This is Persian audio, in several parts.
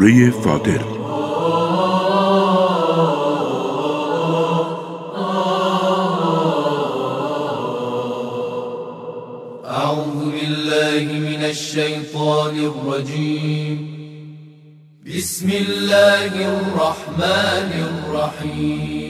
سوره فاطر أعوذ بالله من الشيطان الرجيم. بسم الله الرحمن الرحيم.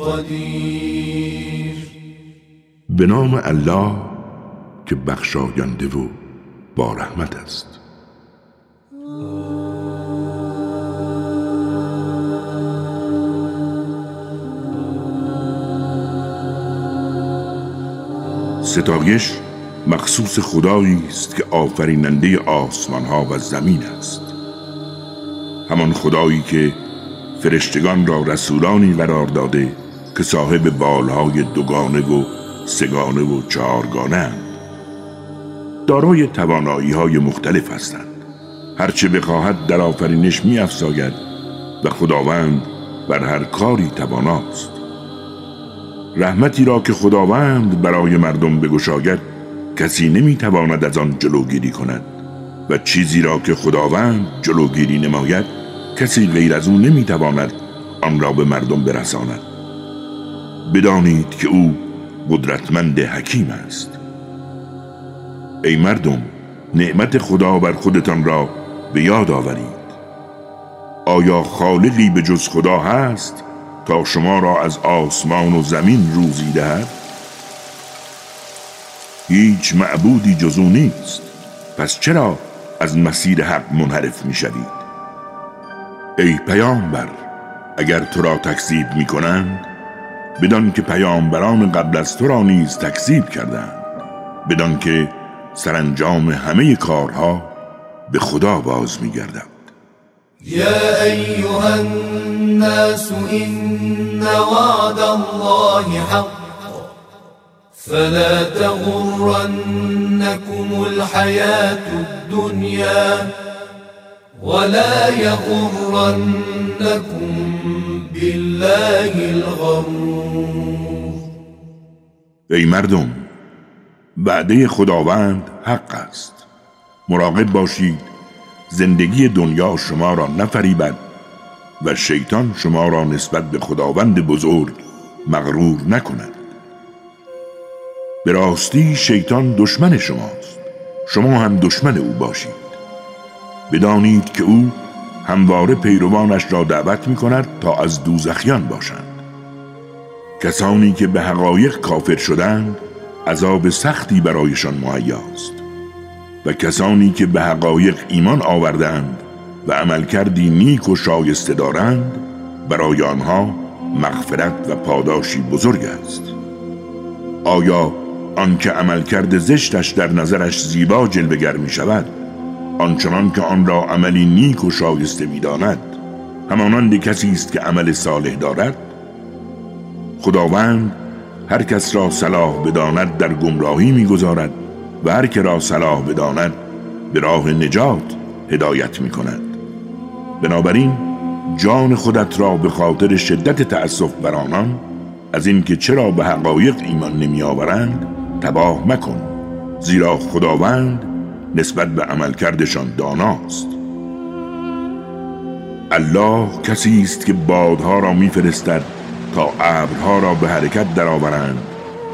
قدیر. به نام الله که بخشاینده و با رحمت است. ستایش مخصوص خدایی است که آفریننده آسمان ها و زمین است. همان خدایی که فرشتگان را رسولانی قرار داده که صاحب بالهای دوگانه و سگانه و چهارگانه اند. دارای توانایی های مختلف هستند. هرچه بخواهد در آفرینش می و خداوند بر هر کاری تواناست. رحمتی را که خداوند برای مردم بگشاید کسی نمی‌تواند از آن جلوگیری کند و چیزی را که خداوند جلوگیری نماید کسی غیر از او نمی‌تواند آن را به مردم برساند. بدانید که او قدرتمند حکیم است. ای مردم نعمت خدا بر خودتان را به یاد آورید. آیا خالقی به جز خدا هست تا شما را از آسمان و زمین روزی دهد؟ هیچ معبودی جزو نیست. پس چرا از مسیر حق منحرف می شدید ای پیامبر اگر تو را تکذیب می کنند بدان که پیامبران قبل از تو را نیز تکذیب کردند بدان که سرانجام همه کارها به خدا باز می گردند يا أيها الناس إن وعد الله حق فلا تغرنكم الحياة الدنيا ولا يغرنكم بالله الغرور. ای مردم بعده خداوند حق است. مراقب باشید زندگی دنیا شما را نفریبد و شیطان شما را نسبت به خداوند بزرگ مغرور نکند. به راستی شیطان دشمن شماست. شما هم دشمن او باشید. بدانید که او همواره پیروانش را دعوت می کند تا از دوزخیان باشند. کسانی که به حقایق کافر شدند عذاب سختی برایشان مهیاست. و کسانی که به حقایق ایمان آوردند و عمل کردی نیک و شایسته دارند برای آنها مغفرت و پاداشی بزرگ است. آیا آنکه عملکرد زشتش در نظرش زیبا جلوگر می شود آنچنان که آن را عملی نیک و شایسته می داند همانند کسی است که عمل صالح دارد خداوند هر کس را صلاح بداند در گمراهی می‌گذارد و هر که را صلاح بداند به راه نجات هدایت می کند بنابراین جان خودت را به خاطر شدت تأسف بر آنان از اینکه چرا به حقایق ایمان نمی آورند تباه مکن زیرا خداوند نسبت به عملکردشان داناست. الله کسی است که بادها را میفرستد تا ابرها را به حرکت درآورند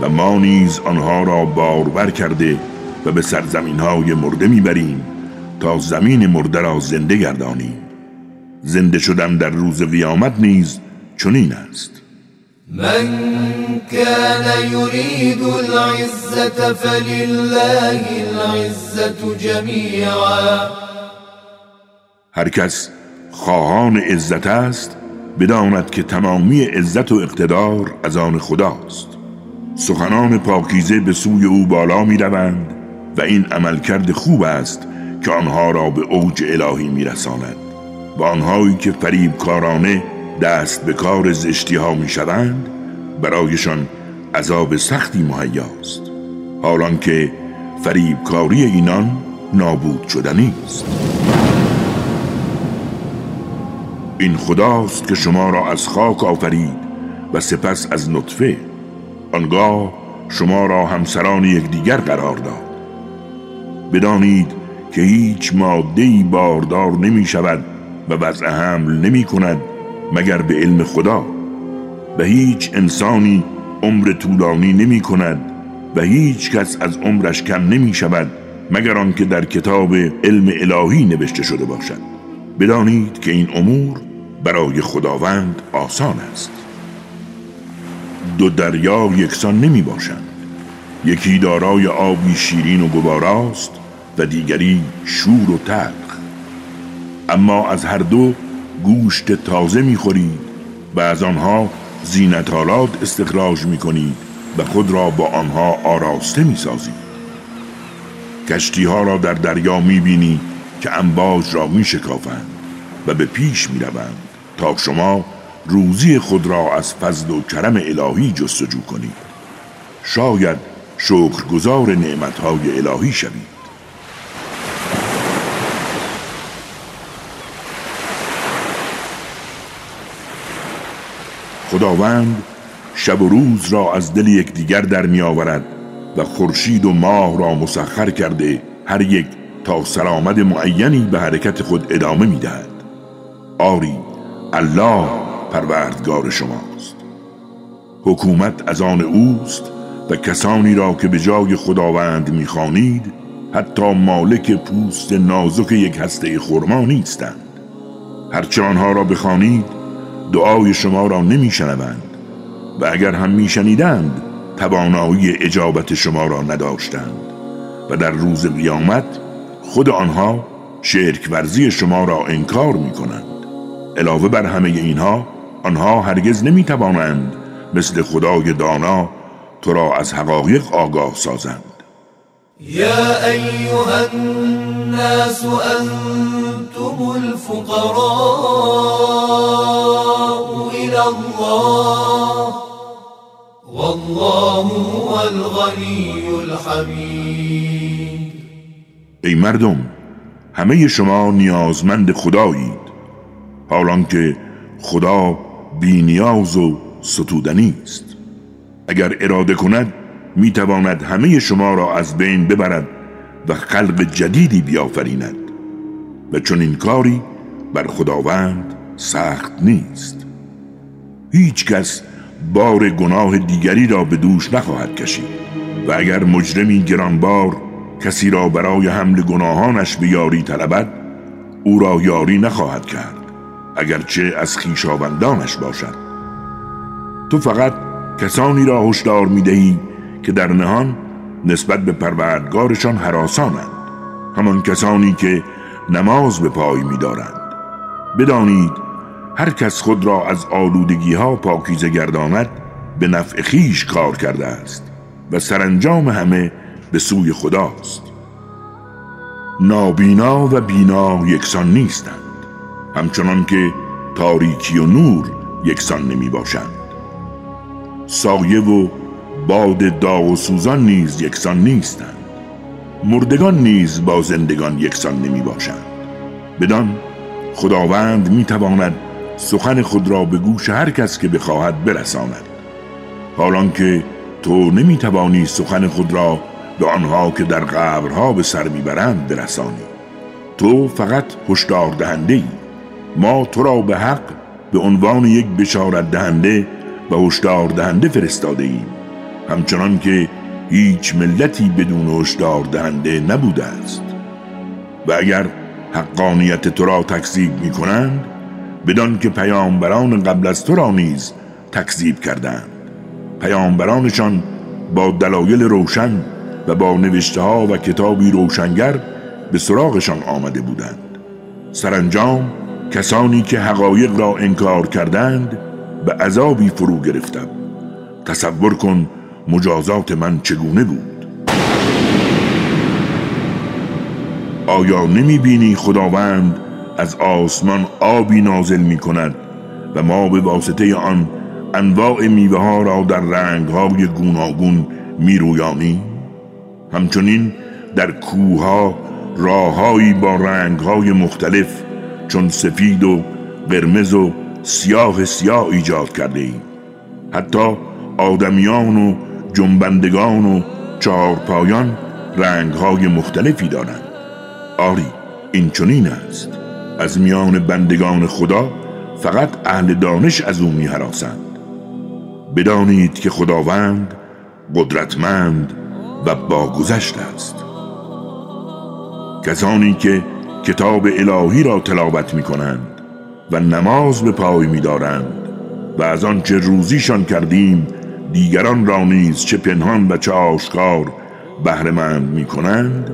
و ما نیز آنها را بارور کرده و به سرزمین های مرده می‌بریم تا زمین مرده را زنده گردانیم. زنده شدن در روز قیامت نیز چنین است. من كان يريد العزة فلله العزة جميعا. هر کس خواهان عزت است بداند که تمامی عزت و اقتدار از آن خداست. سخنان پاکیزه به سوی او بالا می روند و این عملکرد خوب است که آنها را به اوج الهی میرساند. و آنهایی که فریب کارانه دست به کار زشتی ها می شوند برایشان عذاب سختی مهیاست. حالان که فریبکاری اینان نابود شدنی است این خداست که شما را از خاک آفرید و سپس از نطفه. آنگاه شما را همسران یکدیگر قرار داد. بدانید که هیچ ماده باردار نمی شود و وضع حمل نمی کند مگر به علم خدا؟ و هیچ انسانی عمر طولانی نمی کند و هیچ کس از عمرش کم نمی شود مگر آنکه در کتاب علم الهی نوشته شده باشد. بدانید که این امور برای خداوند آسان است. دو دریا یکسان نمی باشند. یکی دارای آبی شیرین و گواراست و دیگری شور و تلخ. اما از هر دو گوشت تازه می‌خورید و از آنها زینتالات استخراج می‌کنید و خود را با آنها آراسته می‌سازید کشتی ها را در دریا می‌بینی که انباج را میشکافند و به پیش می‌روند تا شما روزی خود را از فضل و کرم الهی جستجو کنید. شاید شکرگزار نعمتهای الهی شوید. خداوند شب و روز را از دل یکدیگر در می آورد و خورشید و ماه را مسخر کرده هر یک تا سرآمد معینی به حرکت خود ادامه می دهد. آری الله پروردگار شماست حکومت از آن اوست و کسانی را که به جای خداوند می‌خوانید حتی مالک پوست نازک یک هسته خرما نیستند هرچه آنها را بخوانید دعای شما را نمیشنوند و اگر هم میشنیدند توانایی اجابت شما را نداشتند و در روز قیامت خود آنها شرک ورزی شما را انکار می کنند علاوه بر همه اینها آنها هرگز نمی توانند مثل خدای دانا تو را از حقایق آگاه سازند. یا ایها الناس انتم الفقراء. الله. والله هو الغنی الحمید ای مردم همه شما نیازمند خدایید. حالان که خدا بینیاز و ستودنی است. اگر اراده کند می‌تواند همه شما را از بین ببرد و خلق جدیدی بیافریند. و چون این کاری بر خداوند سخت نیست. هیچ کس بار گناه دیگری را به دوش نخواهد کشید. و اگر مجرمی گرانبار کسی را برای حمل گناهانش به یاری طلبد او را یاری نخواهد کرد اگرچه از خیشاوندانش باشد. تو فقط کسانی را هشدار می‌دهی که در نهان نسبت به پروردگارشان حراسانند. همان کسانی که نماز به پای میدارند. بدانید هر کس خود را از آلودگی ها پاکیزه گرداند به نفع خیش کار کرده است و سرانجام همه به سوی خداست. نابینا و بینا یکسان نیستند همچنان که تاریکی و نور یکسان نمی باشند. سایه و باد داغ و سوزان نیز یکسان نیستند. مردگان نیز با زندگان یکسان نمی باشند. بدان خداوند می تواند سخن خود را به گوش هر کس که بخواهد برساند. حالان که تو نمی توانی سخن خود را به آنها که در قبرها به سر می‌برند برسانی. تو فقط هشدار دهنده ای ما تو را به حق به عنوان یک بشارت دهنده و هشدار دهنده فرستاده ایم همچنان که هیچ ملتی بدون هشدار دهنده نبوده است. و اگر حقانیت تو را تکذیب می کنند بدان که پیامبران قبل از تو را نیز تکذیب کردند. پیامبرانشان با دلایل روشن و با نوشته ها و کتابی روشنگر به سراغشان آمده بودند. سرانجام کسانی که حقایق را انکار کردند به عذابی فرو گرفتم. تصور کن مجازات من چگونه بود. آیا نمی بینی خداوند از آسمان آبی نازل می کند و ما به واسطه آن انواع میوه ها را در رنگ های گوناگون می رویانی؟ همچنین در کوه ها راههایی با رنگ های مختلف چون سفید و قرمز و سیاه سیاه ایجاد کرده ایم حتی آدمیان و جنبندگان و چهارپایان رنگ های مختلفی دارند. آری این چنین است. از میان بندگان خدا فقط اهل دانش از او می حراسند بدانید که خداوند قدرتمند و باگذشت است. کسانی که کتاب الهی را تلاوت می کنند و نماز به پای می دارند و از آنچه روزیشان کردیم دیگران را نیز چه پنهان و چه آشکار بهرهمند می کنند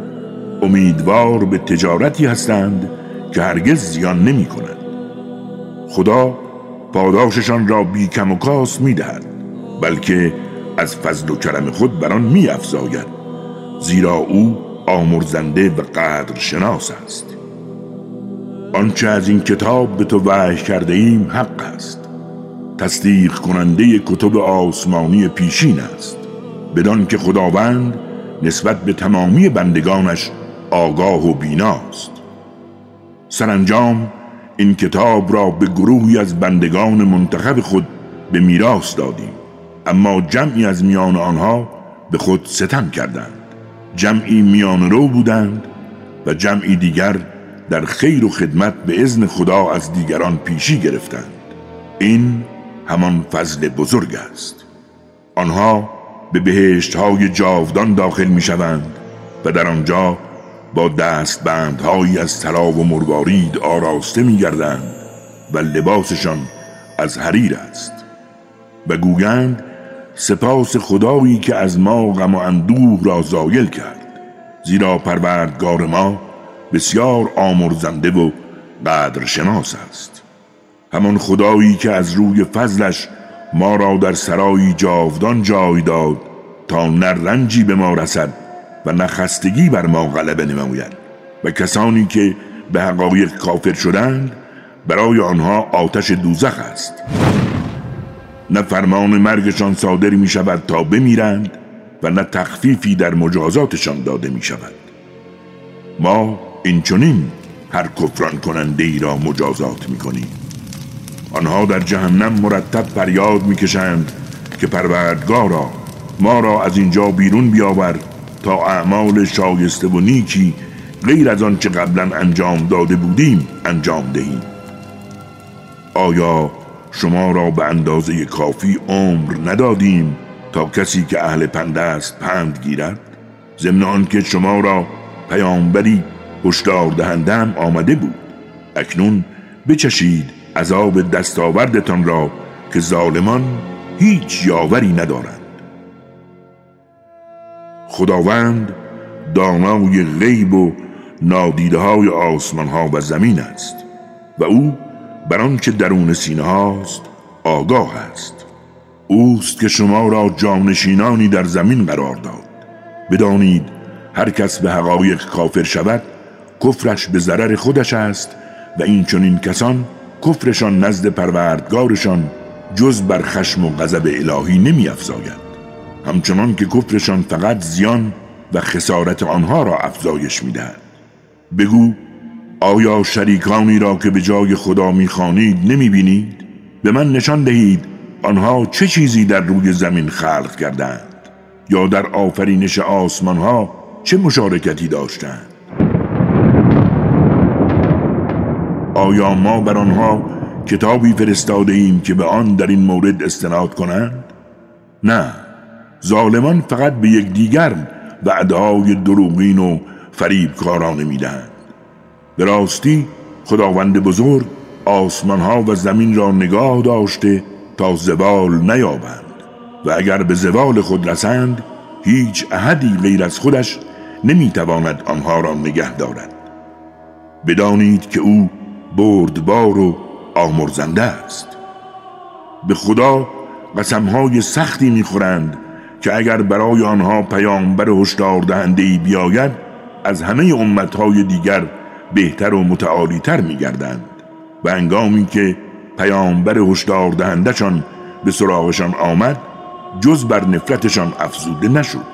امیدوار به تجارتی هستند که هرگز زیان نمی کنند خدا پاداششان را بی کم و کاس می دهد بلکه از فضل و کرم خود بر آن می افزاید زیرا او آمرزنده و قدر شناس است. آنچه از این کتاب به تو وحی کرده ایم حق است. تصدیق کننده کتب آسمانی پیشین است. بدان که خداوند نسبت به تمامی بندگانش آگاه و بیناست سرانجام این کتاب را به گروهی از بندگان منتخب خود به میراث دادیم. اما جمعی از میان آنها به خود ستم کردند. جمعی میان رو بودند و جمعی دیگر در خیر و خدمت به ازن خدا از دیگران پیشی گرفتند. این همان فضل بزرگ است. آنها به بهشت های جاودان داخل می شوند و در آنجا با دست بندهایی از طلا و مروارید آراسته می گردند و لباسشان از حریر است. و گویند سپاس خدایی که از ما غم و اندوه را زایل کرد زیرا پروردگار ما بسیار آمرزنده و قدرشناس است. همان خدایی که از روی فضلش ما را در سرایی جاودان جای داد تا نه رنجی به ما رسد و نه خستگی بر ما غلبه نماید و کسانی که به حقایق کافر شدند برای آنها آتش دوزخ است. نه فرمان مرگشان صادر می شود تا بمیرند و نه تخفیفی در مجازاتشان داده می شود. ما این چنین هر کفران کننده ای را مجازات می کنیم. آنها در جهنم مرتب فریاد می کشند که پروردگارا ما را از اینجا بیرون بیاور تا اعمال شایسته و نیکی غیر از آنچه قبلا انجام داده بودیم انجام دهیم. آیا شما را به اندازه کافی عمر ندادیم تا کسی که اهل پند است پند گیرد؟ ضمن آنکه شما را پیامبری هشدار دهنده آمده بود. اکنون بچشید عذاب دستاوردتان را که ظالمان هیچ یاوری ندارند. خداوند دانای غیب و نادیده های آسمان ها و زمین است و او بر آنچه درون سینه هاست آگاه است. اوست که شما را جانشینانی در زمین قرار داد. بدانید هر کس به حقایق کافر شود کفرش به ضرر خودش است و این چنین کسان کفرشان نزد پروردگارشان جز بر خشم و غضب الهی نمی افزاید همچنان که کفرشان فقط زیان و خسارت آنها را افزایش می دهد. بگو آیا شریکانی را که به جای خدا می‌خوانید نمی بینید؟ به من نشان دهید آنها چه چیزی در روی زمین خلق کردند یا در آفرینش آسمان ها چه مشارکتی داشتند آیا ما بر آنها کتابی فرستاده ایم که به آن در این مورد استناد کنند؟ نه ظالمان فقط به یکدیگر وعدهای دروغین و فریبکارانه می‌دهند به راستی خداوند بزرگ آسمانها و زمین را نگاه داشته تا زوال نیابند و اگر به زوال خود رسند هیچ احدی غیر از خودش نمی‌تواند آنها را نگه دارد. بدانید که او بردبار و آمرزنده است. به خدا قسمهای سختی می‌خورند که اگر برای آنها پیامبر هشدار دهنده ای بیاید از همه امتهای دیگر بهتر و متعالیتر می گردند و انگامی که پیامبر هشدار دهندشان به سراغشان آمد جز بر نفرتشان افزوده نشد.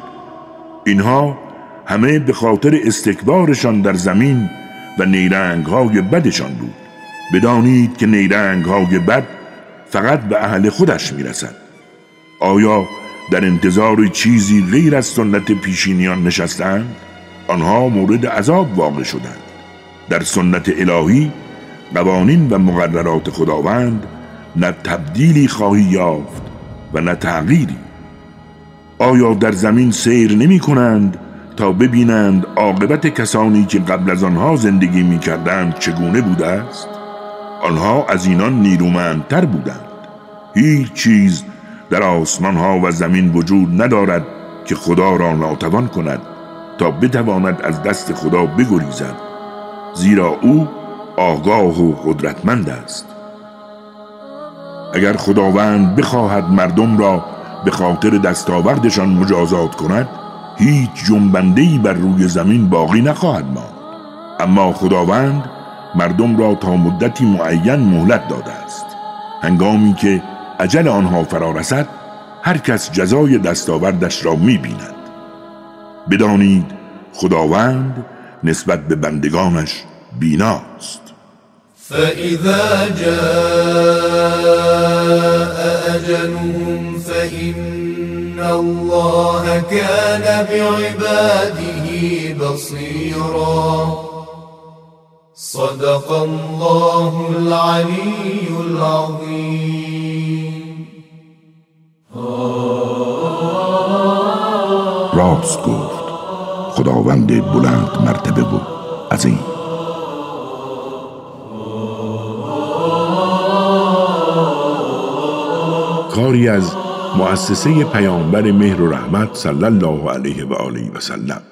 اینها همه به خاطر استکبارشان در زمین و نیرنگ های بدشان بود. بدانید که نیرنگ های بد فقط به اهل خودش می‌رسد. آیا در انتظار چیزی غیر از سنت پیشینیان نشستند آنها مورد عذاب واقع شدند. در سنت الهی قوانین و مقررات خداوند نه تبدیلی خواهی یافت و نه تغییری. آیا در زمین سیر نمی کنند تا ببینند عاقبت کسانی که قبل از آنها زندگی می کردند چگونه بوده است؟ آنها از اینان نیرومندتر بودند. هیچ چیز در آسمان ها و زمین وجود ندارد که خدا را ناتوان کند تا بتواند از دست خدا بگریزد. زیرا او آگاه و قدرتمند است. اگر خداوند بخواهد مردم را به خاطر دستاوردشان مجازات کند هیچ جنبندهی بر روی زمین باقی نخواهد ماند. اما خداوند مردم را تا مدتی معین مهلت داده است. هنگامی که عجل آنها فرا رسد هر کس جزای دستاوردش را می‌بیند. بدانید خداوند نسبت به بندگانش بیناست. فإذا جاء أجلهم فإن الله كان بعباده بصيرا. صدق الله العلي العظيم. راست گفت. خداوند بلند مرتبه و عظیم. کاری از مؤسسه پیامبر مهر و رحمت صلی الله علیه و آله و سلم.